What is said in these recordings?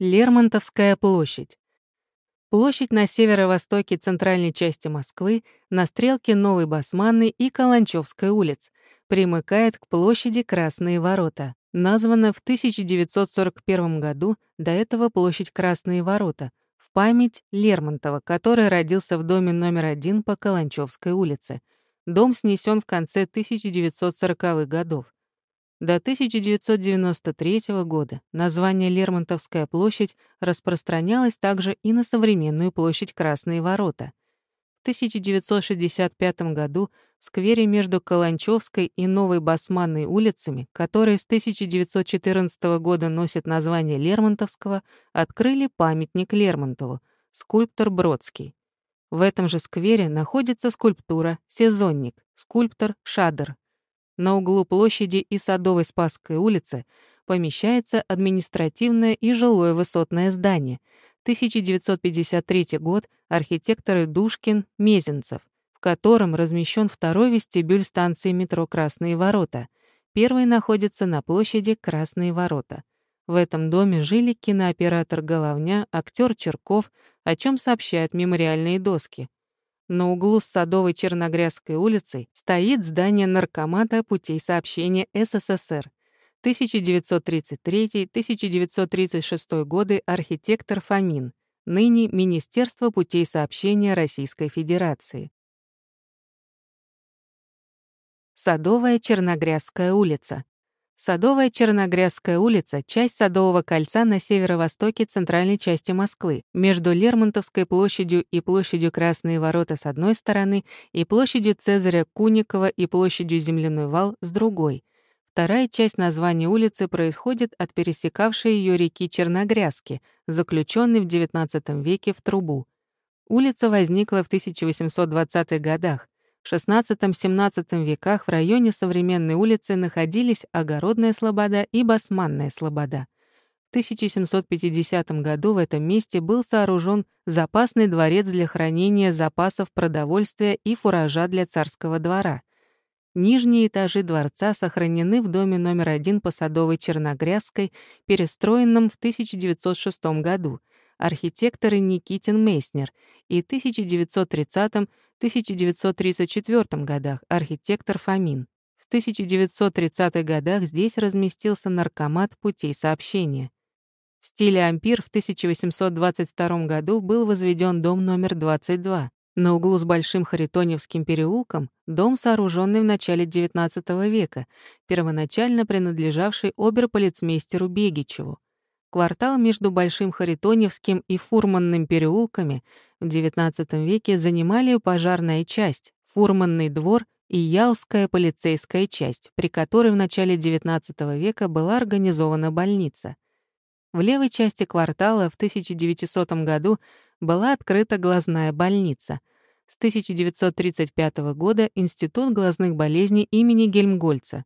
Лермонтовская площадь. Площадь на северо-востоке центральной части Москвы, на стрелке Новой Басманной и Каланчевской улиц, примыкает к площади Красные ворота. Названа в 1941 году, до этого площадь Красные ворота, в память Лермонтова, который родился в доме номер один по Каланчевской улице. Дом снесен в конце 1940-х годов. До 1993 года название Лермонтовская площадь распространялось также и на современную площадь Красные ворота. В 1965 году в сквере между Каланчевской и Новой Басманной улицами, который с 1914 года носит название Лермонтовского, открыли памятник Лермонтову, скульптор Бродский. В этом же сквере находится скульптура «Сезонник», скульптор Шадер. На углу площади и Садовой Спасской улицы помещается административное и жилое высотное здание. 1953 год, архитекторы Душкин, Мезенцев, в котором размещен второй вестибюль станции метро «Красные ворота». Первый находится на площади Красные ворота. В этом доме жили кинооператор Головня, актер Черков, о чем сообщают мемориальные доски. На углу с Садовой Черногрязской улицей стоит здание Наркомата путей сообщения СССР. 1933-1936 годы архитектор Фомин, ныне Министерство путей сообщения Российской Федерации. Садовая Черногрязская улица. Садовая Черногрязская улица — часть Садового кольца на северо-востоке центральной части Москвы, между Лермонтовской площадью и площадью Красные ворота с одной стороны и площадью Цезаря Куникова и площадью Земляной вал с другой. Вторая часть названия улицы происходит от пересекавшей ее реки Черногрязки, заключенной в XIX веке в трубу. Улица возникла в 1820-х годах, XVI-XVII веках в районе современной улицы находились Огородная Слобода и Басманная Слобода. В 1750 году в этом месте был сооружен запасный дворец для хранения запасов продовольствия и фуража для царского двора. Нижние этажи дворца сохранены в доме номер один по Садовой Черногрязской, перестроенном в 1906 году, архитекторы Никитин Мейснер, и 1930 1934 годах архитектор Фомин. В 1930-х годах здесь разместился наркомат путей сообщения. В стиле ампир в 1822 году был возведен дом номер 22. На углу с Большим Харитоневским переулком дом, сооруженный в начале XIX века, первоначально принадлежавший оберполицмейстеру Бегичеву. Квартал между Большим Харитоневским и Фурманным переулками в XIX веке занимали пожарная часть, Фурманный двор и Яузская полицейская часть, при которой в начале XIX века была организована больница. В левой части квартала в 1900 году была открыта глазная больница. С 1935 года Институт глазных болезней имени Гельмгольца.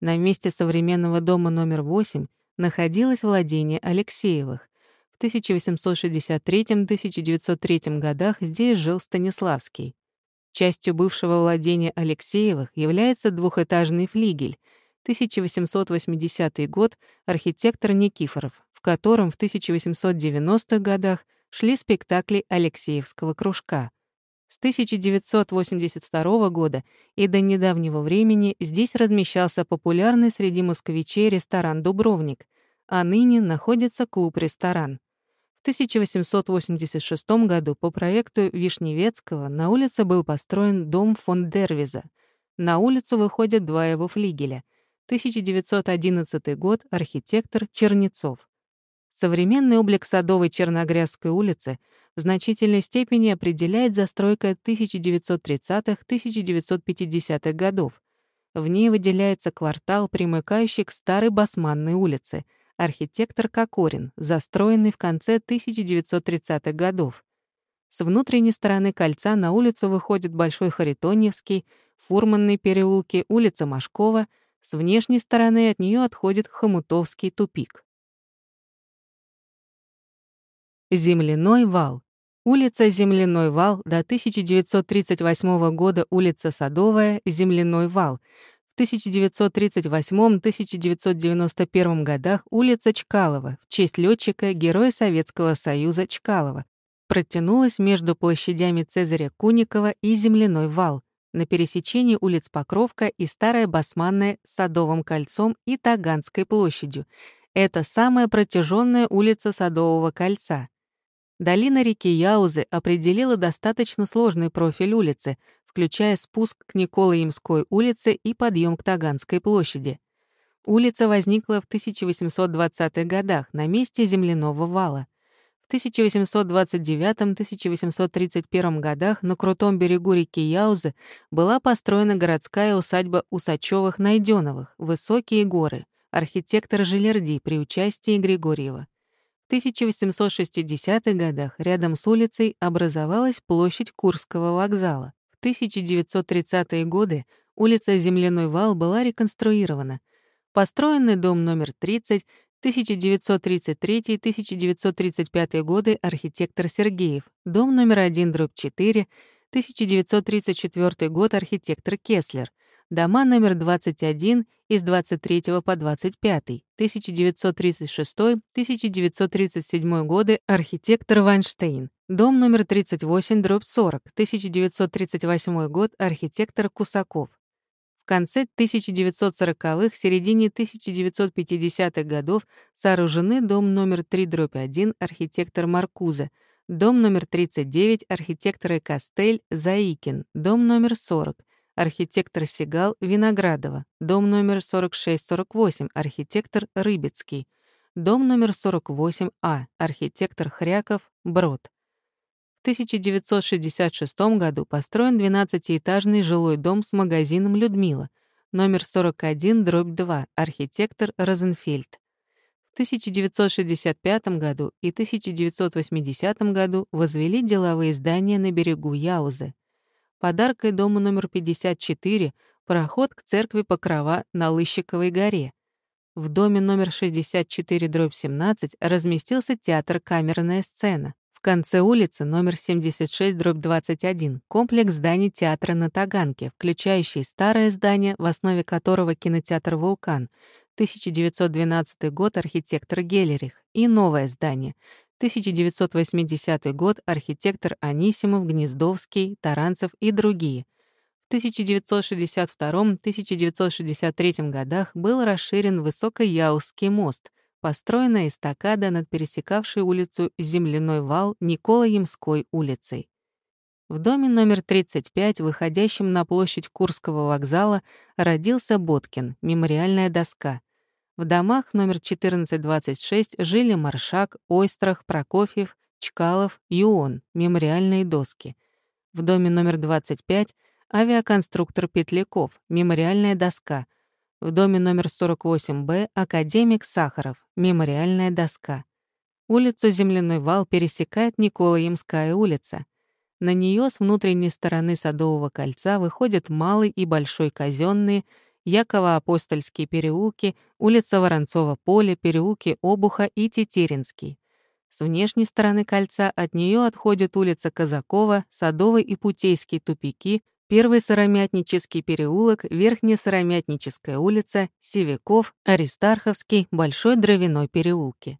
На месте современного дома номер 8 находилось владение Алексеевых. В 1863-1903 годах здесь жил Станиславский. Частью бывшего владения Алексеевых является двухэтажный флигель, 1880 год, архитектор Никифоров, в котором в 1890-х годах шли спектакли Алексеевского кружка. С 1982 года и до недавнего времени здесь размещался популярный среди москвичей ресторан «Дубровник», а ныне находится клуб-ресторан. В 1886 году по проекту Вишневецкого на улице был построен дом фон Дервиза. На улицу выходят два его флигеля. 1911 год, архитектор Чернецов. Современный облик Садовой Черногрязской улицы в значительной степени определяет застройка 1930-1950-х годов. В ней выделяется квартал, примыкающий к Старой Басманной улице — архитектор Кокорин, застроенный в конце 1930-х годов. С внутренней стороны кольца на улицу выходит Большой Харитоньевский, Фурманный переулки, улица Машкова, с внешней стороны от нее отходит Хомутовский тупик. Земляной вал. Улица Земляной вал до 1938 года улица Садовая, Земляной вал — В 1938-1991 годах улица Чкалова в честь летчика Героя Советского Союза Чкалова протянулась между площадями Цезаря Куникова и Земляной вал на пересечении улиц Покровка и Старая Басманная с Садовым кольцом и Таганской площадью. Это самая протяженная улица Садового кольца. Долина реки Яузы определила достаточно сложный профиль улицы, включая спуск к Николаемской улице и подъем к Таганской площади. Улица возникла в 1820-х годах на месте земляного вала. В 1829-1831 годах на крутом берегу реки Яузы была построена городская усадьба Усачевых-Найденовых, Высокие горы, архитектор Жилерди при участии Григорьева. В 1860-х годах рядом с улицей образовалась площадь Курского вокзала. 1930-е годы улица Земляной вал была реконструирована. Построенный дом номер 30, 1933-1935 годы архитектор Сергеев, дом номер 1, дробь 4, 1934 год архитектор Кеслер, дома номер 21 из 23 по 25, 1936-1937 годы архитектор Вайнштейн, Дом номер 38, дробь 40, 1938 год, архитектор Кусаков. В конце 1940-х, середине 1950-х годов сооружены дом номер 3, дробь 1, архитектор Маркуза, дом номер 39, архитекторы Костель, Заикин, дом номер 40, архитектор Сигал, Виноградова, дом номер 46-48, архитектор Рыбецкий, дом номер 48А, архитектор Хряков, Брод. В 1966 году построен 12-этажный жилой дом с магазином «Людмила», номер 41, дробь 2, архитектор Розенфельд. В 1965 году и 1980 году возвели деловые здания на берегу Яузы. Подаркой дому номер 54 — проход к церкви Покрова на Лыщиковой горе. В доме номер 64, дробь 17 разместился театр «Камерная сцена» конце улицы номер 76, дробь 21, комплекс зданий театра на Таганке, включающий старое здание, в основе которого кинотеатр «Вулкан», 1912 год архитектор Гелерих, и новое здание, 1980 год архитектор Анисимов, Гнездовский, Таранцев и другие. В 1962-1963 годах был расширен Высокояузский мост — построена эстакада над пересекавшей улицу Земляной вал Николаемской улицей. В доме номер 35, выходящем на площадь Курского вокзала, родился Боткин, мемориальная доска. В домах номер 1426 жили Маршак, Ойстрах, Прокофьев, Чкалов, Юон, мемориальные доски. В доме номер 25 авиаконструктор Петляков, мемориальная доска — в доме номер 48Б академик Сахаров, мемориальная доска. Улицу Земляной вал пересекает Николаемская улица. На нее с внутренней стороны Садового кольца выходят Малый и Большой казенные, Яково-Апостольские переулки, улица Воронцова поле, переулки Обуха и Тетеринский. С внешней стороны кольца от нее отходят улица Казакова, Садовый и Путейский тупики, Первый Сыромятнический переулок, Верхняя Сыромятническая улица, Севяков, Аристарховский, Большой Дровяной переулки.